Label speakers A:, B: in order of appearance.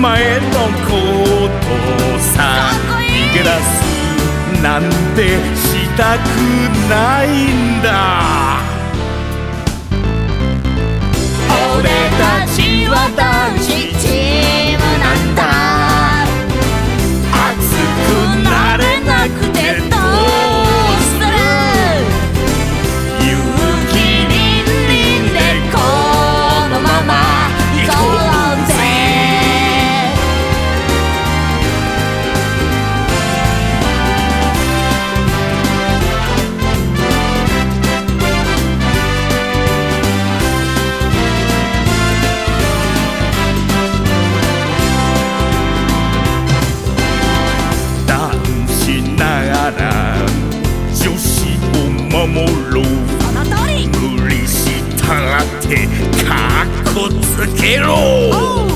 A: 前のことさ逃げ出すなんてしたくないんだ。
B: 俺たちは男子。
A: ろう。無理したってかっこつけろ